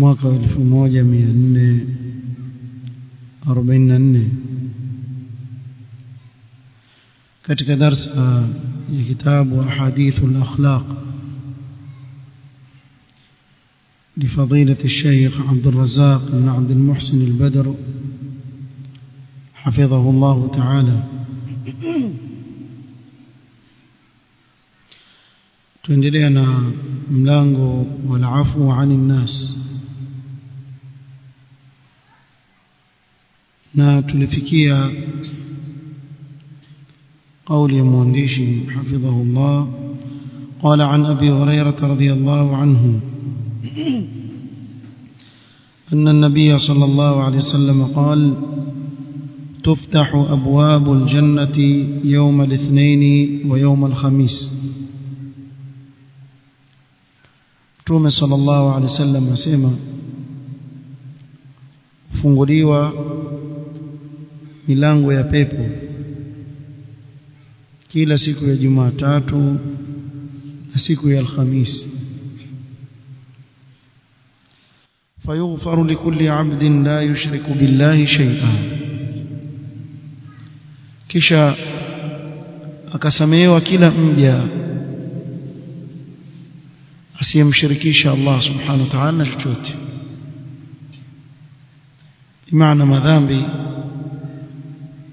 mwaka 1444 katika darasa ya kitabu ahadithul akhlaq لفضيلة الشيخ عبد الرزاق بن عبد المحسن البدر حفظه الله تعالى. تندلينا ملانغو والعفو عن الناس. Na tulifikia قول المؤنشي حفظه الله قال عن أبي هريرة رضي الله عنه أن النبي صلى الله عليه وسلم قال تفتح أبواب الجنة يوم الاثنين ويوم الخميس Mtume sallallahu alaihi wasallam asema funguliwa milango ya pepo kila siku ya Jumatatu na siku ya Alhamisi فيغفر لكل عبد لا يشرك بالله شيئا kisha akasamehewa kila mja asiyemshirikisha Allah subhanahu wa ta'ala na chochote maana madhambi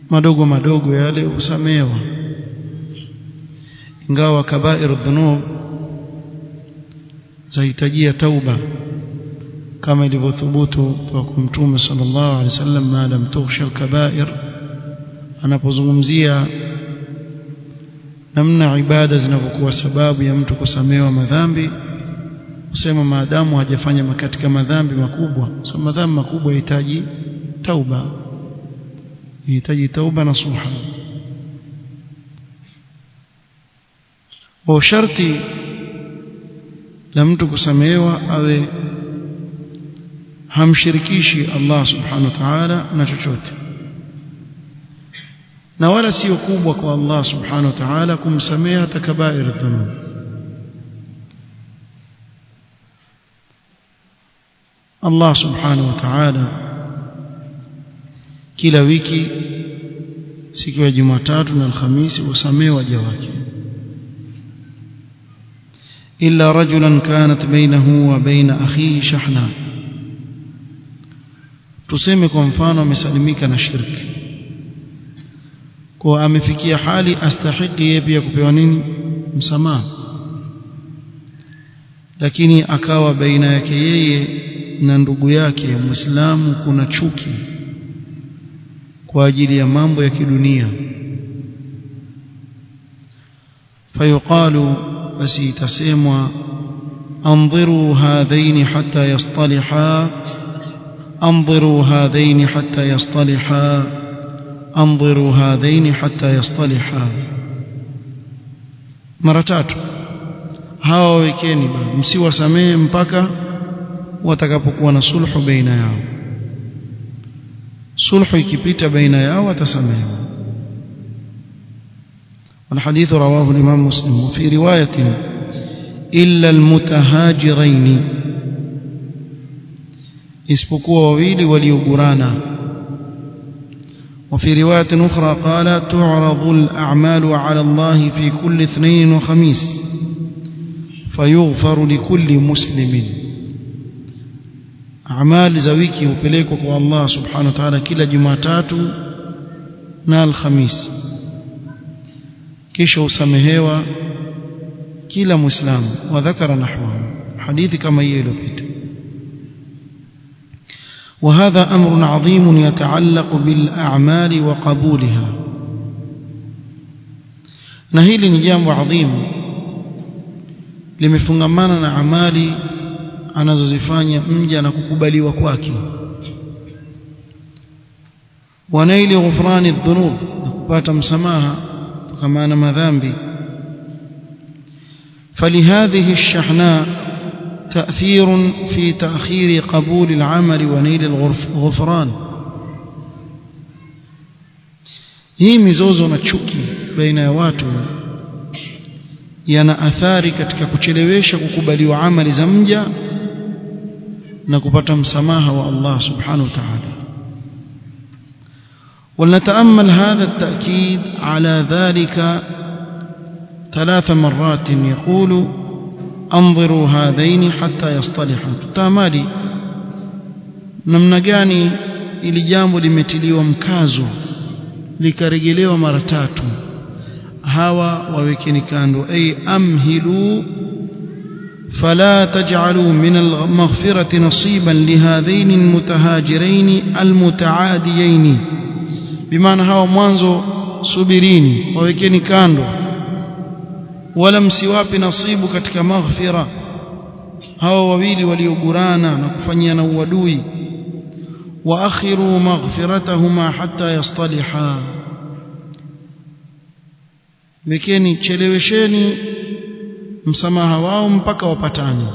madogo madogo yale usamewa ingawa kabair dhunub zahitajia tauba kama ilivyothubutu kwa kumtume sallallahu alaihi wasallam maadam al-kaba'ir anapozungumzia namna ibada zinavyokuwa sababu ya mtu kusamewa madhambi usema maadamu hajafanya katika madhambi makubwa. So madhambi makubwa yahitaji tauba yahitaji tauba na suha kwa sharti la mtu kusamehewa awe hamshirikishi Allah subhanahu wa ta'ala na chochote na wala sio kubwa kwa Allah subhanahu wa ta'ala kumsamehe hata kabair dhunub Allah subhanahu wa ta'ala kila wiki siku ya Jumatatu na Alhamisi usamee waja wake. Illa rajulan kanat bainahu wa baina akhihi shahna. Tuseme kwa mfano amesalimika na shirki kwa amefikia hali astahiki yeye pia kupewa nini? Msamaha. Lakini akawa baina yake yeye na ndugu yake muislamu kuna chuki kwa ajili ya mambo ya kidunia. Fayuqalu basi itasemwa anziru hadhaini hatta yastaliha anziru hadhaini hatta yastaliha anziru hadhaini hatta yastaliha. Mara tatu hawa wekeni msiwasamehe mpaka watakapokuwa na sulhu baina yao sulhu ikipita baina yao watasamehewa. والحديث رواه الإمام مسلم وفي رواية إلا المتهاجرين isipokuwa wawili waliogurana. وفي رواية أخرى قال تعرض الأعمال على الله في كل اثنين وخميس فيغفر لكل مسلم amali za wiki hupelekwa kwa Allah subhanahu wa ta'ala kila Jumatatu na Alhamisi kisha usamehewa kila muislamu wa dhakara nahwa hadithi kama hiyo iliyopita وهذا أمر عظيم يتعلق بالأعمال وقبولها jambo adhimu limefungamana na amali anazozifanya mja na kukubaliwa kwake wanaili ghufrani dhunub na kupata msamaha kutokana na madhambi فلهذه الشحناء تأثير في تأخير قبول العمل ونيل الغفران hii mizozo na chuki baina ya watu yana athari katika kuchelewesha kukubaliwa amali za mja na kupata msamaha wa Allah subhanahu wa ta'ala ولنتأمل هذا التأكيد على ذلك ثلاث مرات يقول انظروا هذين حتى يصطلحا تامالي namna gani ili jambo limetiliwa mkazo likarejelewa mara tatu hawa wawekeni kando ay amhilu fala taj'alu min al-maghfirati nasiban lihadhain al-mutahajirain al-mutaadiyain bimaana hawa mwanzo subirini wawekeni kando wala msiwape nasibu katika maghfira hawa wawili waliogurana na kufanyiana uadui واخروا مغفرتهما حتى يصطلحا wekeni chelewesheni Msamaha wao mpaka wapatane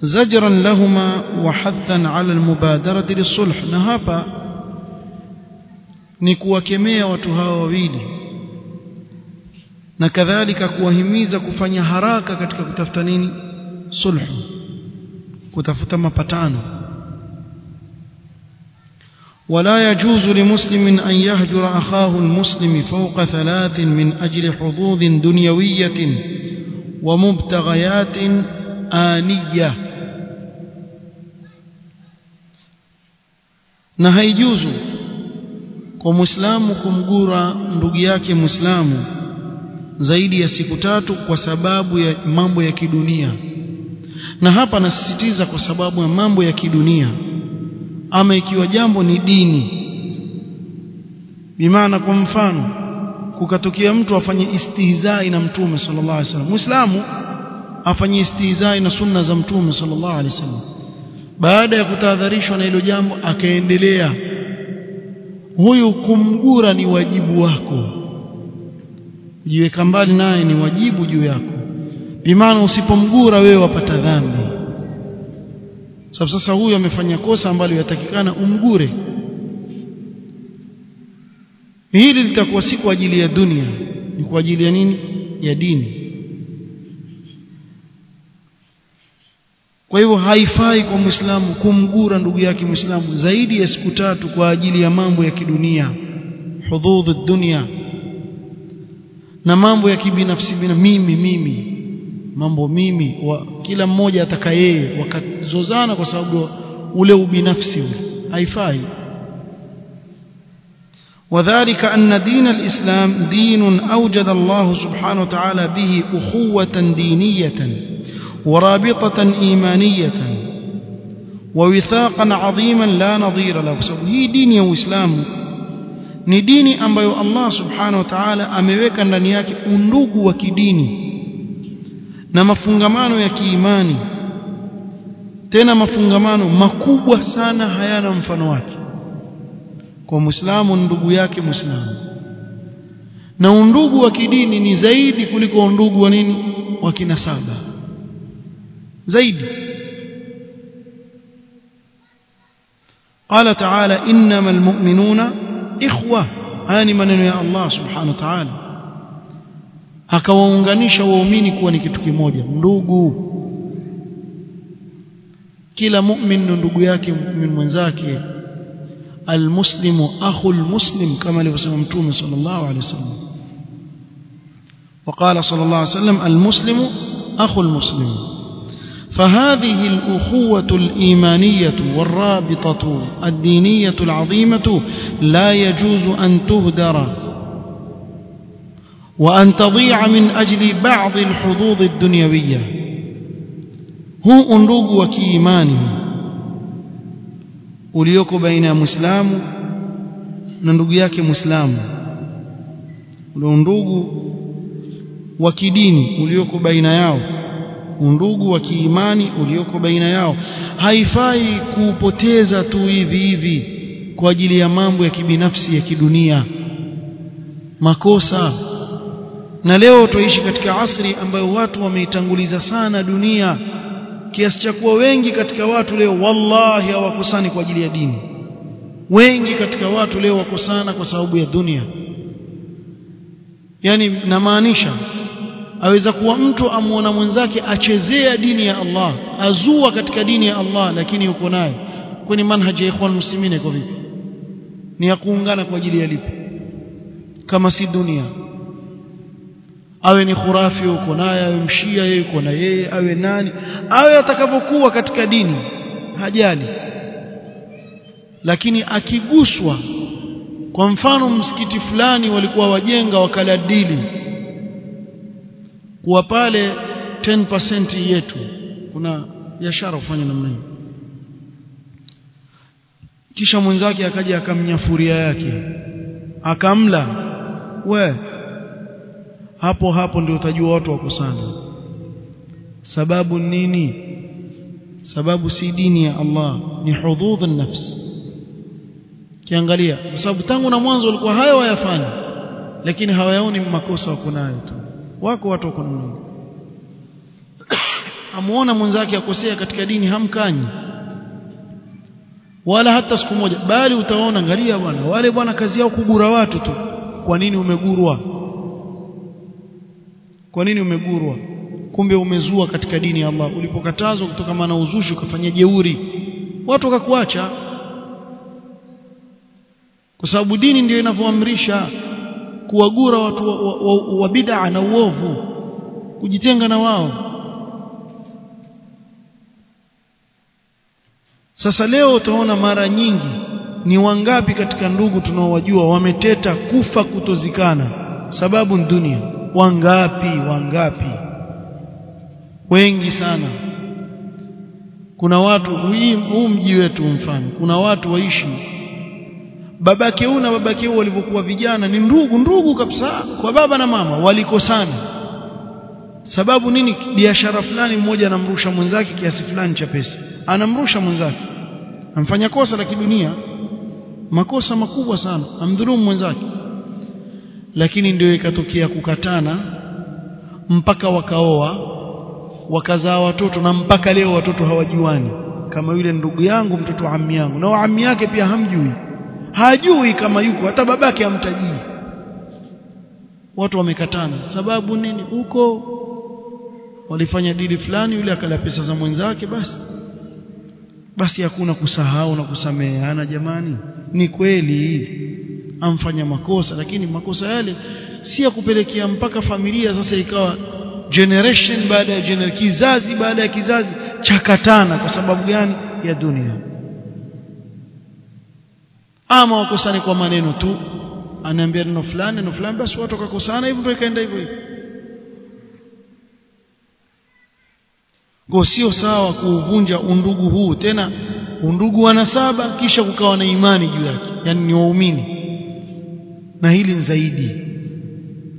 zajran lahuma wa hathan ala almubadarati lisulh na hapa ni kuwakemea watu hawa wawili na kadhalika kuwahimiza kufanya haraka katika kutafuta nini sulhu kutafuta mapatano ولا يجوز لمسلم أن يهجر أخاه المسلم فوق ثلاث من أجل حظوظ دنيوية ومبتغيات آنية na haijuzu kwa muislamu kumgura ndugu yake muislamu zaidi ya siku tatu kwa sababu ya mambo ya kidunia na hapa nasisitiza kwa sababu ya mambo ya kidunia ama ikiwa jambo ni dini bimaana kwa mfano kukatokea mtu afanye istihzai na mtume sallallahu alaihi wasallam. Muislamu afanye istihzai na sunna za mtume sallallahu alaihi wasallam. Baada ya kutahadharishwa na hilo jambo akaendelea huyu kumgura ni wajibu wako. Jiweka mbali naye ni wajibu juu yako. Bimaana usipomgura wewe wapata dhambi. Sababu sasa huyu amefanya kosa ambalo yatakikana umgure hili litakuwa si kwa ajili ya dunia ni kwa ajili ya nini? Ya dini. Kwa hivyo haifai kwa muislamu kumgura ndugu yake muislamu zaidi ya siku tatu kwa ajili ya mambo ya kidunia hudhudhu dunia na mambo ya kibinafsi bina mimi mimi mambo mimi wa kila mmoja ataka yeye wakazozana kwa sababu ule ubinafsi ule. Haifai وذلك أن دين الإسلام دين أوجد الله سبحانه وتعالى به أخوة دينية ورابطة إيمانية ووثاقا عظيما لا نظير له هي دين وإسلام ni dini ambayo Allah subhanahu wa ta'ala ameweka ndani yake undugu wa kidini na mafungamano ya kiimani tena mafungamano makubwa sana hayana mfano wake kwa muislamu ndugu yake muislamu na undugu wa kidini ni zaidi kuliko undugu wa nini wa kinasaba zaidi قال تعالى انما المؤمنون اخوه هاني maneno ya Allah subhanahu wa ta'ala akawaunganisha waumini kuwa ni kitu kimoja ndugu kila mu'min ni ndugu yake mu'min mwenzake Almuslimu akhul muslim kama alivyosema mtume sallallahu alaihi wasallam وقال صلى الله عليه وسلم المسلم أخو المسلم. فهذه الأخوة الإيمانية والرابطة الدينية العظيمة لا يجوز أن تهدر وأن تضيع من أجل بعض الحظوظ الدنيوية. هو أنروق وكيمانه ulioko baina ya muislamu na ndugu yake muislamu ule ndugu wa kidini ulioko baina yao undugu wa kiimani ulioko baina yao. Haifai kuupoteza tu hivi hivi kwa ajili ya mambo ya kibinafsi ya kidunia makosa. Na leo tuishi katika asri ambayo watu wameitanguliza sana dunia kiasi cha kuwa wengi katika watu leo wallahi hawakusani kwa ajili ya dini. Wengi katika watu leo wakosana kwa sababu ya dunia. Yani namaanisha aweza kuwa mtu amuona mwenzake achezea dini ya Allah azua katika dini ya Allah lakini yuko naye. Kwenye manhaji ya ikhwan muslimine kwa vipi? Ni ya kuungana kwa ajili ya lipi? Kama si dunia awe ni khurafi uko naye awe mshia yeye yuko na yeye awe nani. Awe atakavyokuwa katika dini hajali. Lakini akiguswa kwa mfano msikiti fulani walikuwa wajenga wakaladili kuwa pale 10% yetu kuna biashara ufanye namna hiyo. Kisha mwenzake akaja akamnyafuria yake akamla we hapo hapo ndio utajua watu wako sana. Sababu nini? Sababu si dini ya Allah ni hududh an-nafs. Kiangalia kwa sababu tangu na mwanzo walikuwa hayo wayafanya lakini hawayaoni makosa wako nayo tu. Wako watu wako nini amuona mwenzake akosea katika dini hamkanyi. Wala hata siku moja. Bali utaona angalia bwana wale bwana kazi yao kugura watu tu. Kwa nini umegurwa kwa nini umegurwa? Kumbe umezua katika dini ya Allah. Ulipokatazwa kutoka maana uzushi ukafanya jeuri. Watu wakakuacha. Kwa sababu dini ndio inavyoamrisha kuwagura watu wa, wa, wa, wa bid'a na uovu kujitenga na wao. Sasa leo utaona mara nyingi ni wangapi katika ndugu tunaowajua wameteta kufa kutozikana. Sababu ni dunia wangapi wangapi? Wengi sana. Kuna watu huu mji wetu mfano kuna watu waishi. Babake huyu na babake huyu walivyokuwa vijana ni ndugu ndugu kabisa kwa baba na mama walikosana. Sababu nini? Biashara fulani mmoja anamrusha mwenzake kiasi fulani cha pesa. Anamrusha mwenzake. Amfanya kosa la kidunia. Makosa makubwa sana. Amdhulumu mwenzake lakini ndio ikatokea kukatana mpaka wakaoa wakazaa watoto na mpaka leo watoto hawajuani. Kama yule ndugu yangu mtoto wa ammi yangu. Na ammi yake pia hamjui. Hajui kama yuko hata babake hamtajii. Watu wamekatana. Sababu nini? Huko walifanya dili fulani yule akala pesa za mwenzake basi. Basi hakuna kusahau na kusameheana jamani. Ni kweli amfanya makosa lakini makosa yale si ya kupelekea mpaka familia sasa ikawa generation baada ya generation kizazi baada ya kizazi chakatana. Kwa sababu gani? Ya dunia. Ama wakosani kwa maneno tu. Anaambia neno fulani neno fulani basi watu wakakosana hivyo ndio ikaenda hivyo hivyo. Kwa sio sawa kuuvunja undugu huu. Tena undugu wa nasaba kisha kukawa na imani juu yake. Yani ni waumini na hili zaidi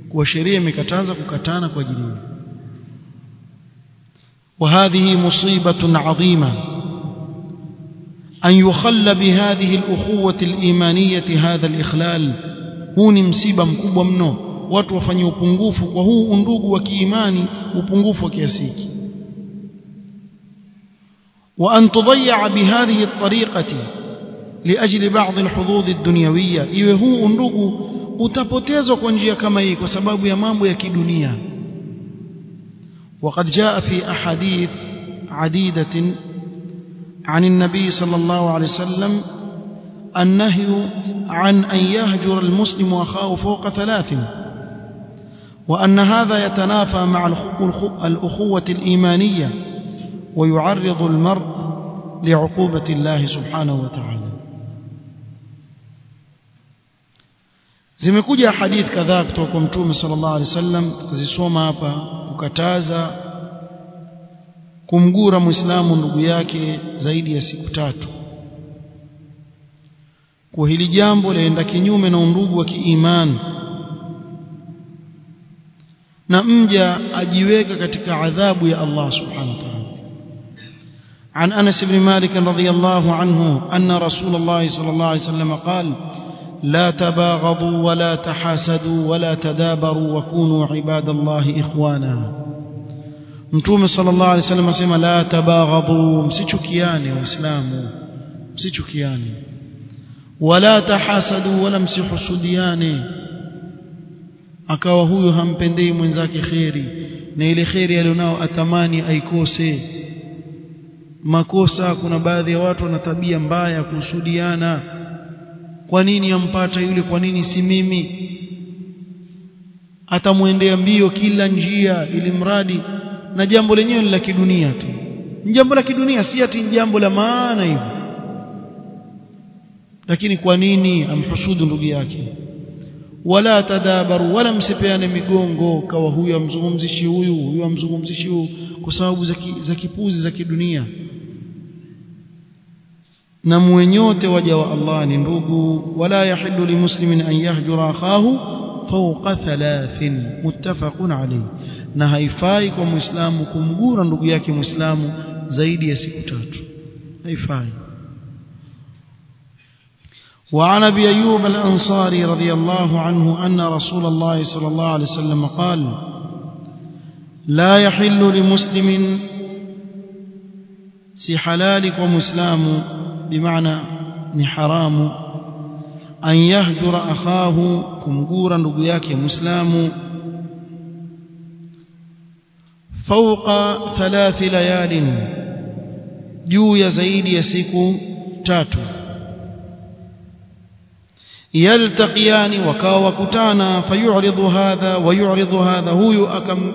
kwa sheria imekataza kukatana kwa ajili وهذه مصيبة عظيمة أن يخل بهذه الأخوة الإيمانية هذا الإخلال ni msiba mkubwa mno watu wafanye upungufu kwa huu undugu wa kiimani upungufu wa kiasi hiki وأن تضيع بهذه الطريقة لأجل بعض الحظوظ الدنيوية. Iwe huu undugu utapotezwa kwa njia kama hii kwa sababu ya kidunia. وقد جاء في أحاديث عديدة عن النبي صلى الله عليه وسلم النهي عن أن يهجر المسلم أخاه فوق ثلاث وأن هذا يتنافى مع الأخوة الإيمانية ويعرض المرء لعقوبة الله سبحانه وتعالى. zimekuja hadith kadhaa kutoka kwa mtume sallallahu alaihi wasallam tukazisoma hapa kukataza kumgura muislamu ndugu yake zaidi ya siku tatu kwa hili jambo laenda kinyume na undugu wa kiimani na mja ajiweka katika adhabu ya Allah subhanahu wa ta'ala عن أنس بن مالك رضي الله عنه أن رسول الله صلى الله عليه وسلم قال لا تباغضوا ولا تحاسدوا ولا تدابروا وكونوا عباد الله إخوانا mtume sallallahu alaihi wasallam asema la tabaghadhu msichukiane waislamu msichukiane wala tahasadu wala msihusudiane akawa huyu hampendei mwenzake kheri na ile kheri alionao atamani aikose makosa kuna baadhi ya watu wana tabia mbaya kuhusudiana kwa nini ampata yule? Kwa nini si mimi? Atamwendea mbio kila njia ili mradi na jambo lenyewe ni la kidunia tu. Ni jambo la kidunia si ati jambo la maana hivyo lakini kwa nini amhusudu ndugu yake? Wala tadabaru wala msipeane migongo kawa huyu amzungumzishi huyu huyu amzungumzishi huyu kwa sababu za kipuzi za kidunia na mwenyote waja wa Allah ni ndugu wala yahillu limuslimin an yahjura akhahu fawqa thalathin muttafaqun alayhi na haifai kwa muislamu kumgura ndugu yake muislamu zaidi ya siku tatu haifai وعن ابي ايوب الانصاري رضي الله عنه ان رسول الله صلى الله عليه وسلم قال لا يحل لمسلم si halali kwa muislamu bimaana ni haramu an yahjura akhahu kumgura ndugu yake muislamu fauqa thalathi layalin juu ya zaidi ya siku tatu. Yaltaqiyani wakawa wakutana fayuridhu hadha wa yuridhu hadha huyu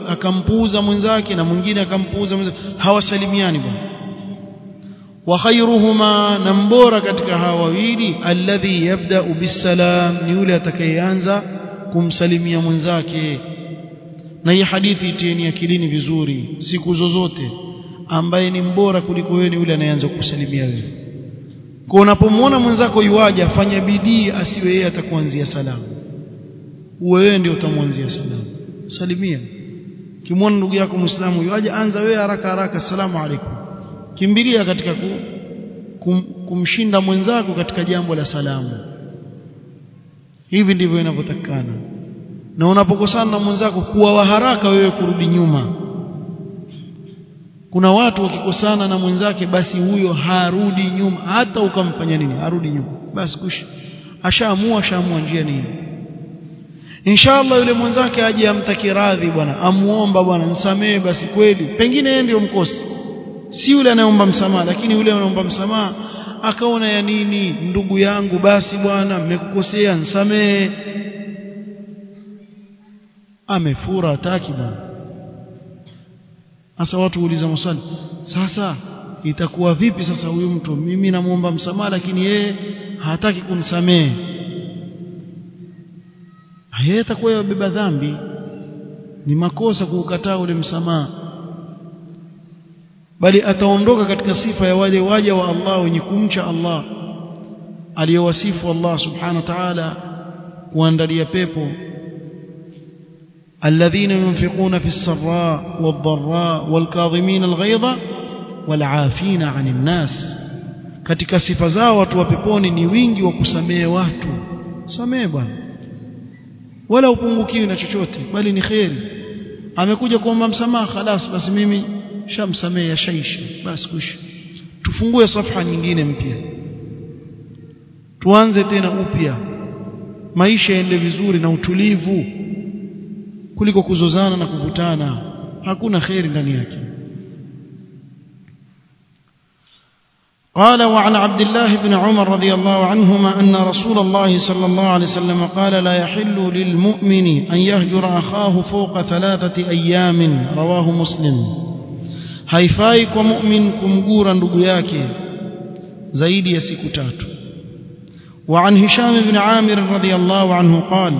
akampuuza mwenzake na mwingine akampuuza mwenzake hawasalimiani bwana wa نمبورا katika hawa wawili alladhi yabda'u bisalam ni yule atakayeanza kumsalimia mwenzake. Na hii hadithi itieni akilini vizuri siku zozote ambaye ni mbora kuliko wewe ni yule anayeanza kukusalimia wewe. Kwa unapomwona mwenzako yuaja fanya bidii asiwe yeye atakuanzia salamu. Wewe ndio utamwanzia salamu. Salimia. Kimwona ndugu yako muislamu yuaja anza wewe haraka haraka salamu alaikum kimbilia katika ku, kum, kumshinda mwenzako katika jambo la salamu. Hivi ndivyo inavyotakikana. Na unapokosana na mwenzako kuwa wa haraka wewe kurudi nyuma. Kuna watu wakikosana na mwenzake basi huyo harudi nyuma. Hata ukamfanya nini? Harudi nyuma. Basi kushi ashaamua ashaamua njia nini. Inshallah yule mwenzake aje amtaki radhi bwana. Amuomba bwana nisamee basi kweli. Pengine yeye ndio mkosi si yule anayeomba msamaha lakini yule anaomba msamaha akaona ya nini? Ndugu yangu basi bwana mmekukosea nsamee amefura hataki bwana. Sasa watu huuliza maswali sasa itakuwa vipi sasa huyu mtu? Mimi namuomba msamaha lakini yeye hataki kunisamehe. Yeye atakuwa yabeba dhambi. Ni makosa kuukataa ule msamaha bali ataondoka katika sifa ya wale waja wa Allah wenye kumcha Allah aliyowasifu Allah subhanahu wa ta'ala kuandalia pepo الذين ينفقون في السراء والضراء والكاظمين الغيظ والعافين عن الناس katika sifa zao watu wa peponi ni wingi wa kusamehe watu samehe bwana wala upungukiwi na chochote bali ni kheri amekuja kuomba msamaha khalas basi mimi shamsamehe yashaisha basi kuisha tufungue safha nyingine mpya tuanze tena upya maisha yaende vizuri na utulivu kuliko kuzozana na kuvutana hakuna kheri ndani yake قال وعن عبد الله بن عمر رضي الله عنهما أن رسول الله صلى الله عليه وسلم قال لا يحل للمؤمن أن يهجر أخاه فوق ثلاثة أيام رواه مسلم haifai kwa mu'min kumgura ndugu yake zaidi ya siku tatu وعن هشام بن عامر رضي الله عنه قال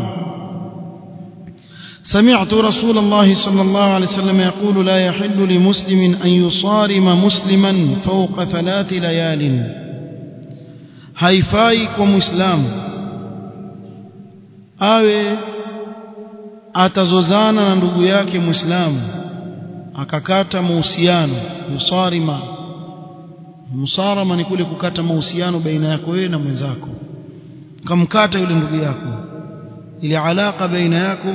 سمعت رسول الله صلى الله عليه وسلم يقول لا يحل لمسلم أن يصارم مسلما فوق ثلاث ليال haifai kwa muislamu awe atazozana na ndugu yake muislamu akakata mahusiano musarima. Musarama ni kule kukata mahusiano baina yako wewe na mwenzako. Kamkata yule ndugu yako. Ile alaka baina yako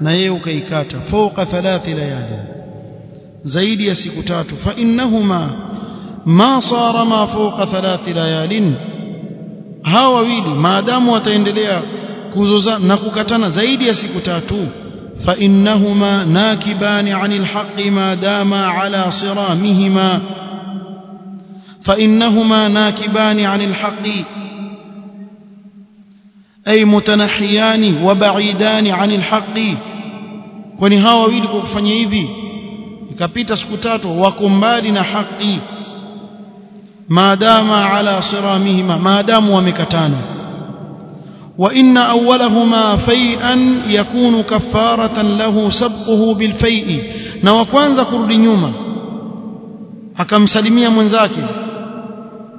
na yeye ukaikata. Fauka thalathi layali. Zaidi ya siku tatu. Fa innahuma ma sarama fauka thalathi layalin. Hawa wawili maadamu wataendelea kuzozana na kukatana zaidi ya siku tatu fa innahuma nakibani anil haqqi ma dama ala siramihima fa innahuma nakibani anil haqqi ay mutanahiyani wa ba'idani anil haqqi kwani hawa wawili kwa kufanya hivi? Ikapita siku tatu wako mbali na haki. Maadama ala siramihima maadamu wamekatana wa أولهما فيئا يكون كفارة له سبقه بالفيء na wa kwanza kurudi nyuma akamsalimia mwenzake.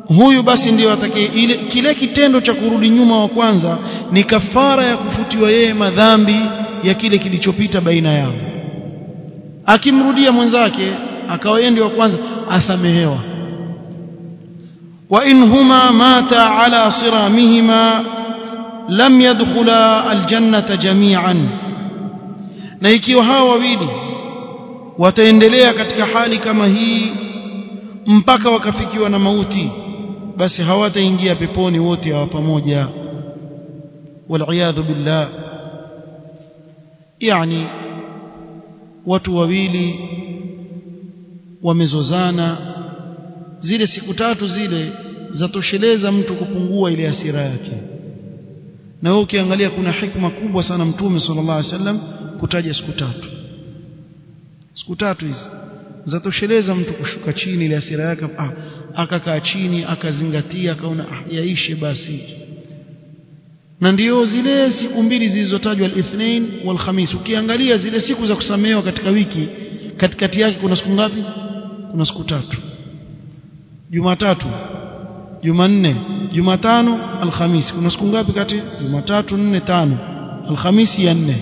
Huyu basi ndiyo atakaye ile kile kitendo cha kurudi nyuma wa kwanza ni kafara ya kufutiwa yeye madhambi ya kile kilichopita baina yao. Akimrudia mwenzake akawa yeye ndio wa kwanza asamehewa. Wa in mata ala siramihima lam yadkhula aljannata jami'an. Na ikiwa hawa wawili wataendelea katika hali kama hii mpaka wakafikiwa na mauti basi hawataingia peponi wote hawa pamoja. Waliyadhu billah. Yani watu wawili wamezozana zile siku tatu zile zatosheleza mtu kupungua ile hasira yake na wewe ukiangalia kuna hikma kubwa sana mtume sallallahu alaihi wasallam kutaja siku tatu. Siku tatu hizi zatosheleza mtu kushuka chini ile asira yake ah, akakaa chini akazingatia akaona ah, yaishe basi. Na ndio zile siku mbili zilizotajwa al-ithnain wal khamis ukiangalia zile siku za kusamehewa katika wiki katikati yake kuna siku ngapi? Kuna siku tatu. Jumatatu Jumanne Jumatano Alhamisi kuna siku ngapi kati? Jumatatu nne tano. Alhamisi ya nne.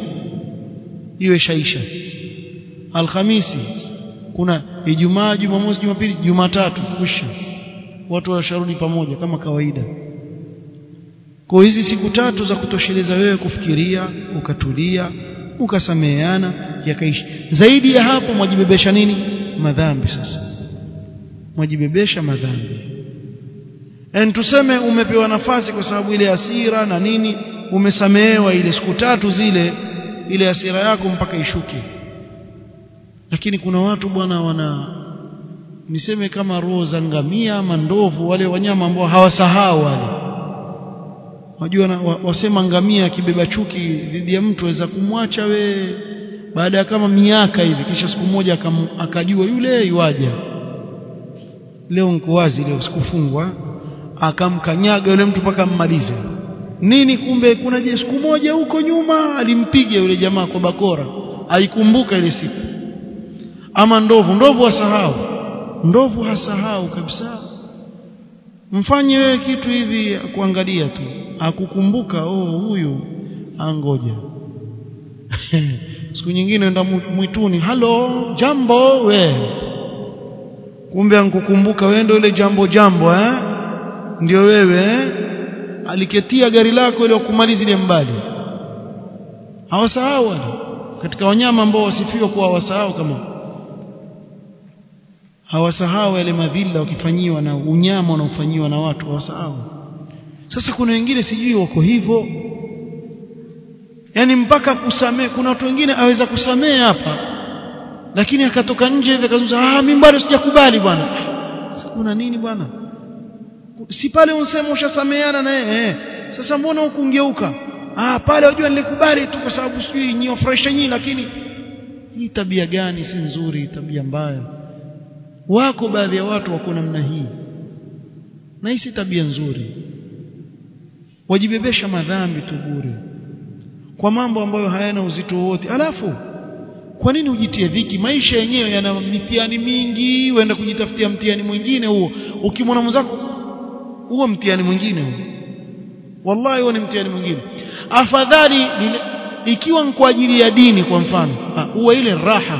Iwe shaisha. Alhamisi kuna Ijumaa Jumamosi Jumapili Jumatatu. Kusha. Watu washarudi pamoja kama kawaida. Kwa hizi siku tatu za kutosheleza wewe kufikiria ukatulia ukasameheana yakaishi. Zaidi ya hapo mwajibebesha nini? Madhambi sasa. Mwajibebesha madhambi en tuseme umepewa nafasi kwa sababu ile asira na nini umesamehewa ile siku tatu zile ile asira yako mpaka ishuke. Lakini kuna watu bwana wana niseme kama roho za ngamia ama ndovu wale wanyama ambao hawasahau wale. Wajua na, wasema ngamia akibeba chuki dhidi ya mtu aweza kumwacha we baada ya kama miaka hivi kisha siku moja akajua yule yuaja. Leo nko wazi leo sikufungwa akamkanyaga yule mtu mpaka mmalize. Nini kumbe kuna je siku moja huko nyuma alimpiga yule jamaa kwa bakora. Aikumbuka ile siku. Ama ndovu ndovu hasahau ndovu hasahau kabisa. Mfanye wewe kitu hivi kuangalia tu. Akukumbuka oh huyu angoja. Siku nyingine enda mwituni halo jambo we. Kumbe ankukumbuka wewe ndio ile jambo jambo eh ndio wewe eh? aliketia gari lako ili kumaliza ile mbali. Hawasahau wale katika wanyama ambao wasifiwa kuwa hawasahau kama hawasahau yale madhila wakifanyiwa na unyama unaofanyiwa na watu hawasahau. Sasa kuna wengine sijui wako hivyo. Yani mpaka kusamee kuna watu wengine aweza kusamee hapa lakini akatoka nje hivi akazungumza ah mimi bado sijakubali bwana. Kuna nini bwana si pale unsema ushasameana na yeye eh. sasa mbona ukungeuka? Ah pale unajua nilikubali tu kwa sababu sijui ni fresh nyinyi lakini hii tabia gani? Si nzuri tabia mbaya. Wako baadhi ya watu wako namna hii. Na hii si tabia nzuri. Wajibebesha madhambi tu bure. Kwa mambo ambayo hayana uzito wowote. Alafu kwa nini ujitie dhiki? Maisha yenyewe yana mitihani mingi uenda kujitafutia mtihani mwingine huo. Ukimwona mwenzako huo mtihani mwingine huo. Wallahi huo ni mtihani mwingine. Afadhali ikiwa ni kwa ajili ya dini kwa mfano huwa ile raha.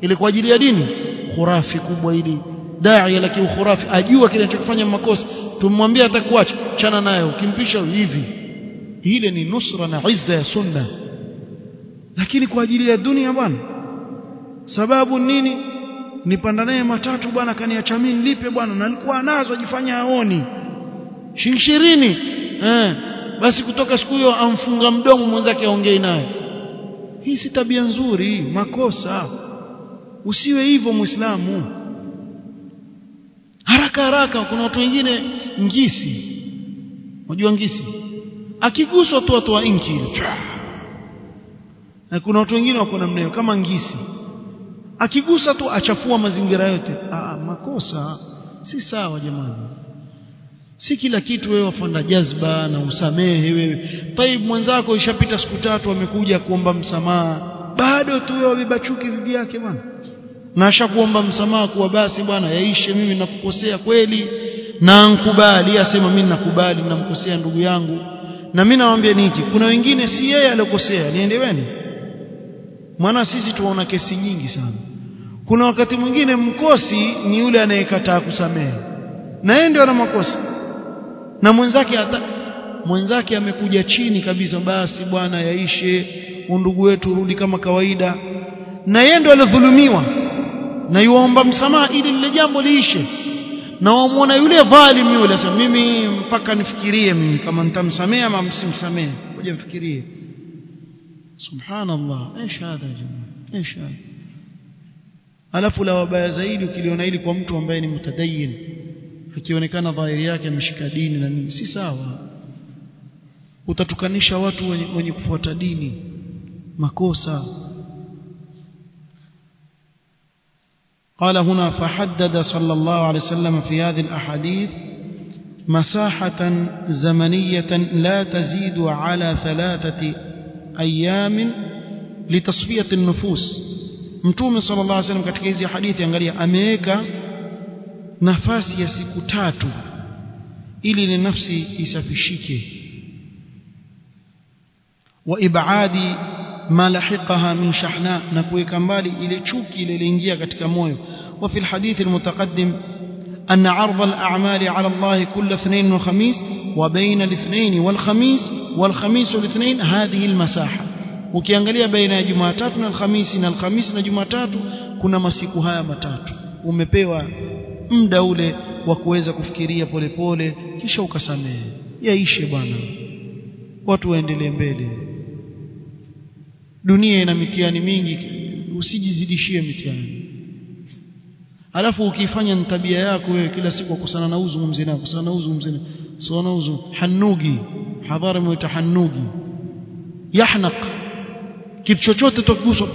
Ile kwa ajili ya dini khurafi kubwa ili dai la khurafi ajua kile anachofanya makosa. Tumwambia atakuacha chana nayo ukimpisha hivi. Ile ni nusra na izza ya sunna. Lakini kwa ajili ya dunia bwana. Sababu nini nipanda naye matatu bwana kaniacha mimi nilipe bwana. Na nilikuwa nazo ajifanya aoni shilingi ishirini. Eh basi kutoka siku hiyo amfunga mdomo mwenzake aongei naye. Hii si tabia nzuri makosa. Usiwe hivyo muislamu. Haraka haraka kuna watu wengine ngisi. Unajua ngisi? Akiguswa tu watu wa inki na kuna watu wengine wako namna hiyo kama ngisi akigusa tu achafua mazingira yote. Ah makosa. Si sawa jamani. Si kila kitu wewe wafanda jazba na usamehe wewe. Taib mwenzako ishapita siku tatu amekuja kuomba msamaha. Bado tu wewe wabeba chuki dhidi yake bwana. Na ashakuomba msamaha kuwa basi bwana yaishe mimi nakukosea kweli. Na nkubali asema mimi nakubali namkosea ndugu yangu. Na mimi nawaambia niki kuna wengine si yeye aliyokosea. Niendeweni maana sisi tuwaona kesi nyingi sana. Kuna wakati mwingine mkosi ni yule anayekataa kusamehe. Na yeye ndio ana makosa. Na mwenzake hata mwenzake amekuja chini kabisa basi bwana yaishe undugu wetu rudi kama kawaida. Na yeye ndio alidhulumiwa na yuomba msamaha ili lile jambo liishe. Na wamwona yule dhalim yule sasa mimi mpaka nifikirie mimi kama nitamsamea ama msimsamee ngoja mfikirie سبحان الله إيش هذا يا جماعة؟ إيش هذا؟ ألف لا وبايا زيد وكليونا إلى مع mtu ambaye ni mutadayyin akionekana dhahiri yake ameshika dini na si sawa utatukanisha watu wenye kufuata dini makosa قال هنا فحدد صلى الله عليه وسلم في هذه الأحاديث مساحة زمنية لا تزيد على ثلاثة أيام لتصفية النفوس mtume sallallahu alaihi wasallam katika hizi hadithi angalia ameweka nafasi ya siku tatu ili ni nafsi isafishike wa ibadi ma lahiqaha min shahna na kuweka mbali ile chuki ile iliingia katika moyo wa fi alhadith almutaqaddim أن عرض الأعمال على الله كل اثنين وخميس وبين الاثنين والخميس والخميس والاثنين هذه المساحة ukiangalia baina ya Jumatatu na Alhamisi na Alhamisi na Jumatatu kuna masiku haya matatu umepewa muda ule wa kuweza kufikiria polepole kisha ukasamehe yaishe bwana watu waendelee mbele dunia ina mitihani mingi usijizidishie mitihani alafu ukifanya ni tabia yako wewe kila siku kusana na uzungumzi na kusana na uzungumzi na uzu hanugi hadhara mwita hanugi yahnaq. Kitu chochote tukiguswa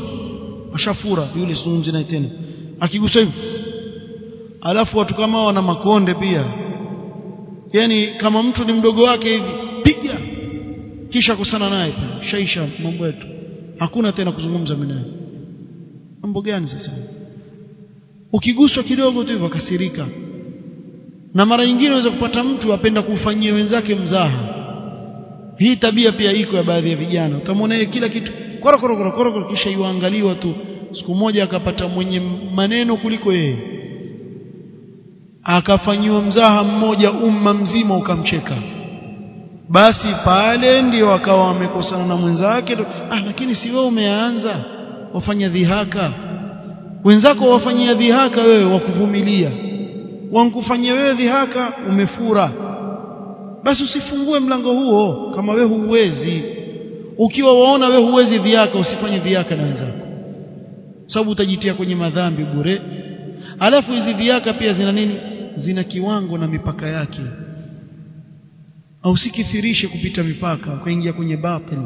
ashafura yule zungumzi naye tena. Akigusa hivyo. Alafu watu kama wana makonde pia. Yani kama mtu ni mdogo wake hivi piga! Kisha kusana naye shaisha mambo yetu. Hakuna tena kuzungumza mimi naye. Mambo gani sasa? Ukiguswa kidogo tu hivyo akasirika na mara nyingine unaweza kupata mtu apenda kufanyia wenzake mzaha. Hii tabia pia iko ya baadhi ya vijana. Utamwona yeye kila kitu. Koro koro koro koro, kisha iwaangaliwa tu. Siku moja akapata mwenye maneno kuliko yeye. Akafanyiwa mzaha mmoja umma mzima ukamcheka. Basi pale ndio akawa amekosana na mwenzake. Ah lakini si wewe umeanza? Wafanya dhihaka. Wenzako wafanyia dhihaka wewe wakuvumilia wankufanyia wewe dhihaka umefura basi usifungue mlango huo kama wewe huwezi ukiwa waona wewe huwezi dhihaka usifanye dhihaka na wenzako sababu utajitia kwenye madhambi bure alafu hizi dhihaka pia zina nini zina kiwango na mipaka yake au sikithirishe kupita mipaka ukaingia kwenye batil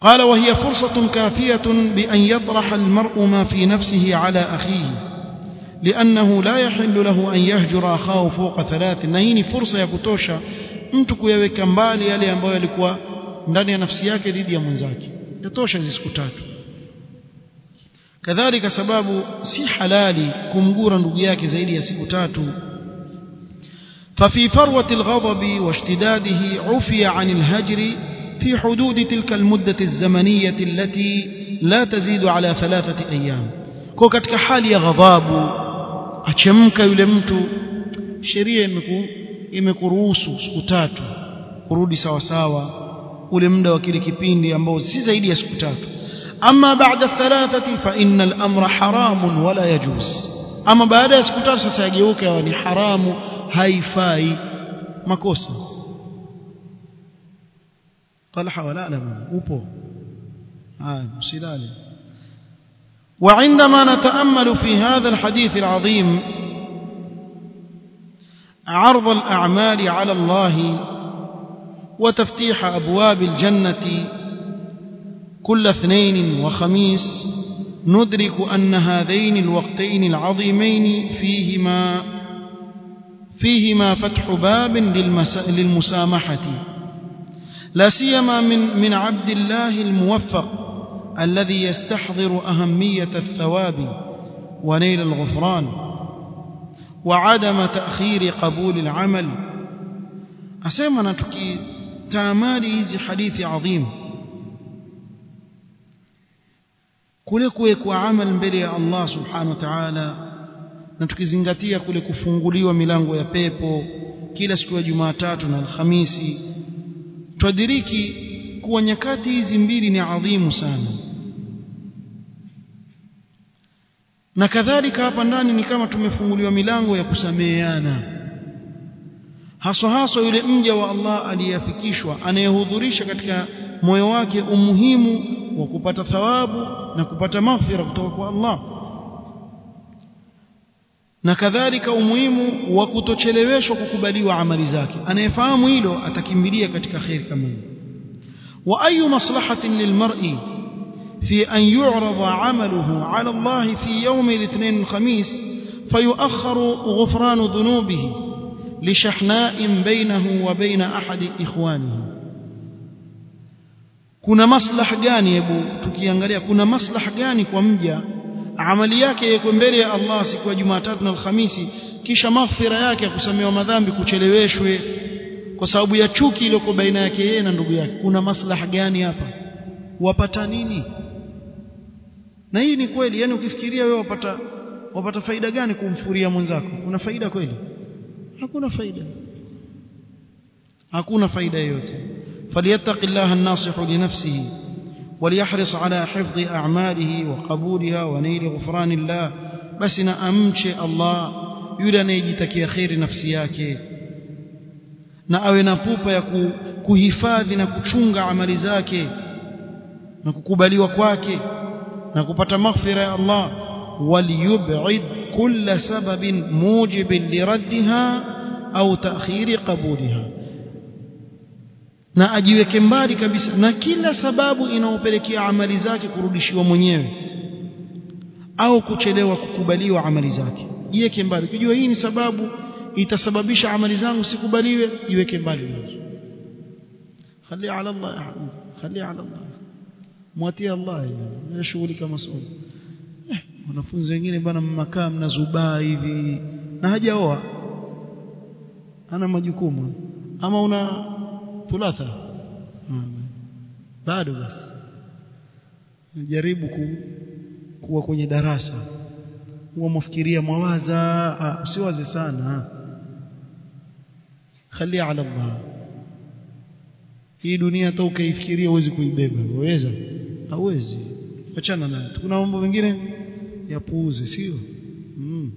قال وهي فرصة كافية بأن يطرح المرء ما في نفسه على أخيه لأنه لا يحل له أن يهجر أخاه فوق ثلاث نهيني فرصة يكتوشا mtu kuyaweka mbali yale ambayo yalikuwa ndani ya nafsi yake dhidi ya mwenzake yatosha hizi siku tatu kadhalika sababu si halali kumgura ndugu yake zaidi ya siku tatu ففي فروة الغضب واشتداده عفي عن الهجر في حدود تلك المدة الزمنية التي لا تزيد على ثلاثة أيام katika hali ya ghadhabu achemka yule mtu. Sheria imeku imekuruhusu siku tatu kurudi sawa sawa ule muda wa kile kipindi ambao si zaidi ya siku tatu. Ama baada thalathati fa innal amra haramun wala yajuz. Ama baada ya siku tatu sasa yageuka ni haramu haifai. Makosa. Talha wala alam upo. Haya msilali وعندما نتأمل في هذا الحديث العظيم عرض الأعمال على الله وتفتيح أبواب الجنة كل اثنين وخميس ندرك أن هذين الوقتين العظيمين فيهما فيهما فتح باب للمسامحة لا سيما من من عبد الله الموفق. الذي يستحضر أهمية الثواب ونيل الغفران وعدم تأخير قبول العمل. أسيمنا تكي تعمالي إذي حديث عظيم. كلك ويكو عمل بلي الله سبحانه وتعالى. نتكي زنغتيا كلك فنغلي وملانغو يا بيبو. كلا سكوا جمعتاتنا الخميسي تدريكي kuwa nyakati hizi mbili ni adhimu sana na kadhalika hapa ndani ni kama tumefunguliwa milango ya kusameheana. Haswa haswa yule mja wa Allah aliyeafikishwa anayehudhurisha katika moyo wake umuhimu wa kupata thawabu na kupata maghfira kutoka kwa Allah. Na kadhalika umuhimu wa kutocheleweshwa kukubaliwa amali zake. Anayefahamu hilo atakimbilia katika khair kama wa ayu maslahatin lilmar'i في أن يعرض عمله على الله في يوم الاثنين الخميس فيؤخر غفران ذنوبه لشحناء بينه وبين أحد إخوانه kuna maslaha gani hebu tukiangalia kuna maslaha gani kwa mja amali yake iko mbele ya Allah siku ya Jumatatu na Alhamisi kisha maghfira yake ya kusamehewa madhambi kucheleweshwe kwa sababu ya chuki iliyoko baina yake yeye na ndugu yake kuna maslaha gani hapa wapata nini na hii ni kweli yani ukifikiria wewe wapata wapata faida gani kumfuria mwenzako kuna faida kweli hakuna faida hakuna faida yoyote falyattaqillaha an-nasihu li nafsihi وليحرص على حفظ أعماله وقبولها ونيل غفران الله بس نأمشي الله yule anayejitakia kheri nafsi yake na awe na pupa ya kuhifadhi na kuchunga amali zake na kukubaliwa kwake na kupata maghfira ya Allah waliyub'id kulla sababin mujibin liraddiha au ta'khiri qabuliha. Na ajiweke mbali kabisa na kila sababu inaopelekea amali zake kurudishiwa mwenyewe au kuchelewa kukubaliwa amali zake. Jiweke mbali. Kujua hii ni sababu itasababisha amali zangu sikubaliwe jiweke mbali. Nazo khali ala Allah khali ala Allah mwatie Allah na shughuli kama eh, wanafunzi wengine bwana mmakaa mnazubaa hivi. Na hajaoa. Ana majukumu. Ama una thulatha? Bado basi. Jaribu ku, kuwa kwenye darasa. Huwa mwafikiria mwawaza. Usiwaze sana. Khalia ala Allah. Hii dunia hata ukaifikiria uweze kuibeba. Waweza hauwezi achana nayo kuna mambo mengine yapuuze sio mm.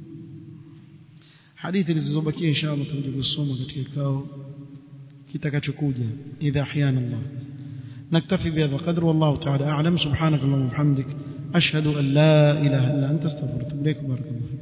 hadithi zilizobakia inshallah tutakuja kusoma katika kikao kitakachokuja idha ahyana Allah نكتفي بهذا القدر والله تعالى أعلم سبحانك اللهم وبحمدك أشهد أن لا إله إلا أنت استغفرك إليك بارك الله فيك